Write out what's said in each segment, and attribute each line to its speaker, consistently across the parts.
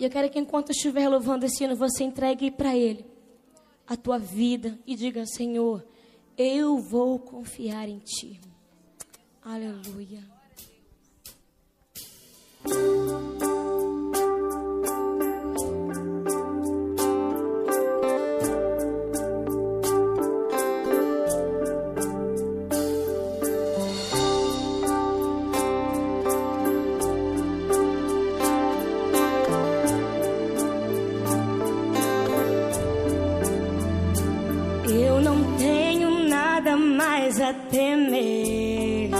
Speaker 1: E eu quero que enquanto estiver louvando esse hino, você entregue para Ele a tua vida e diga: Senhor, eu vou confiar em Ti. Aleluia. Mais a temer.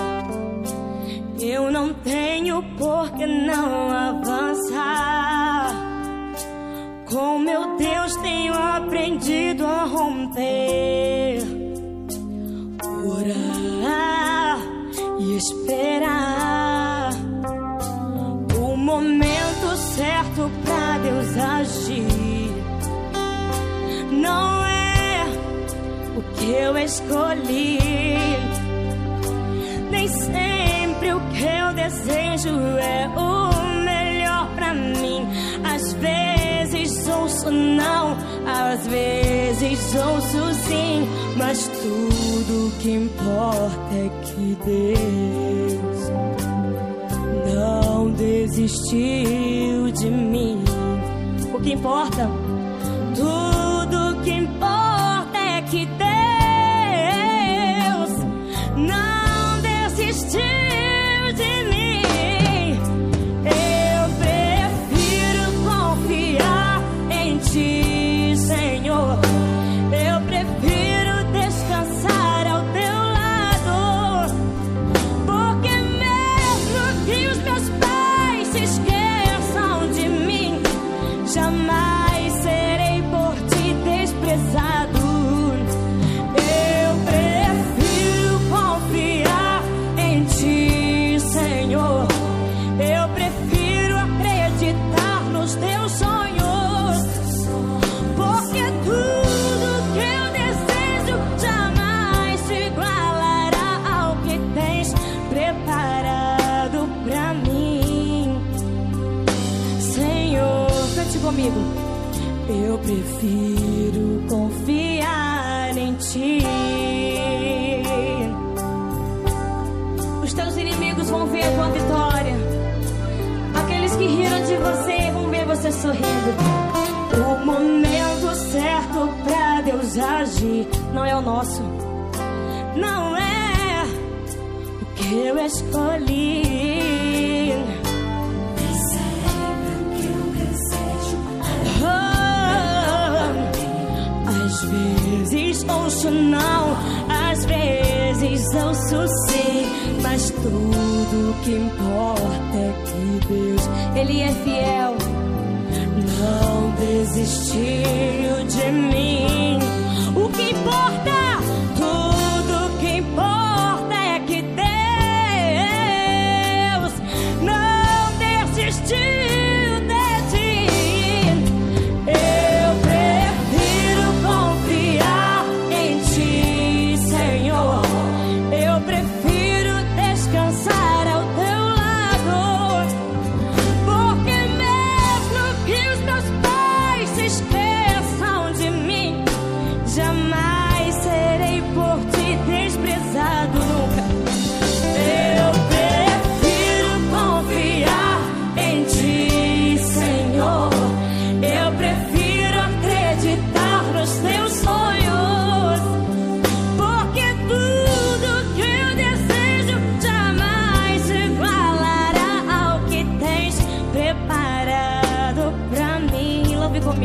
Speaker 1: Eu não tenho por que não avançar. Com meu Deus tenho aprendido a romper, orar e esperar o momento certo pra Deus agir. Eu escolhi. Nem sempre o que eu desejo é o melhor pra mim. Às vezes ouço não, às vezes ouço sim. Mas tudo que importa é que Deus não desistiu de mim. O que importa? Comigo. Eu prefiro confiar em ti. Os teus inimigos vão ver a tua vitória. Aqueles que riram de você vão ver você sorrindo. O momento certo pra Deus agir não é o nosso, não é o que eu escolhi. Não, às vezes ouço sim, mas tudo que importa é que Deus, Ele é fiel não desistiu de mim. O que importa,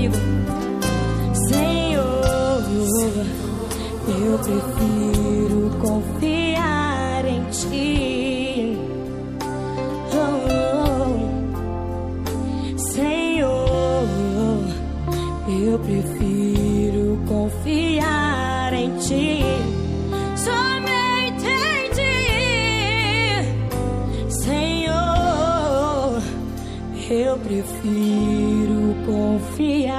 Speaker 1: comigo, Senhor. Eu prefiro confiar em ti. Senhor, eu prefiro confiar em ti. Somente em ti, Senhor, eu prefiro confiar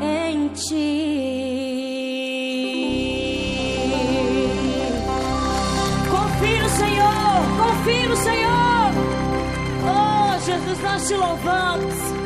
Speaker 1: em ti. Confie no Senhor, confie no Senhor. Oh! nós te louvamos.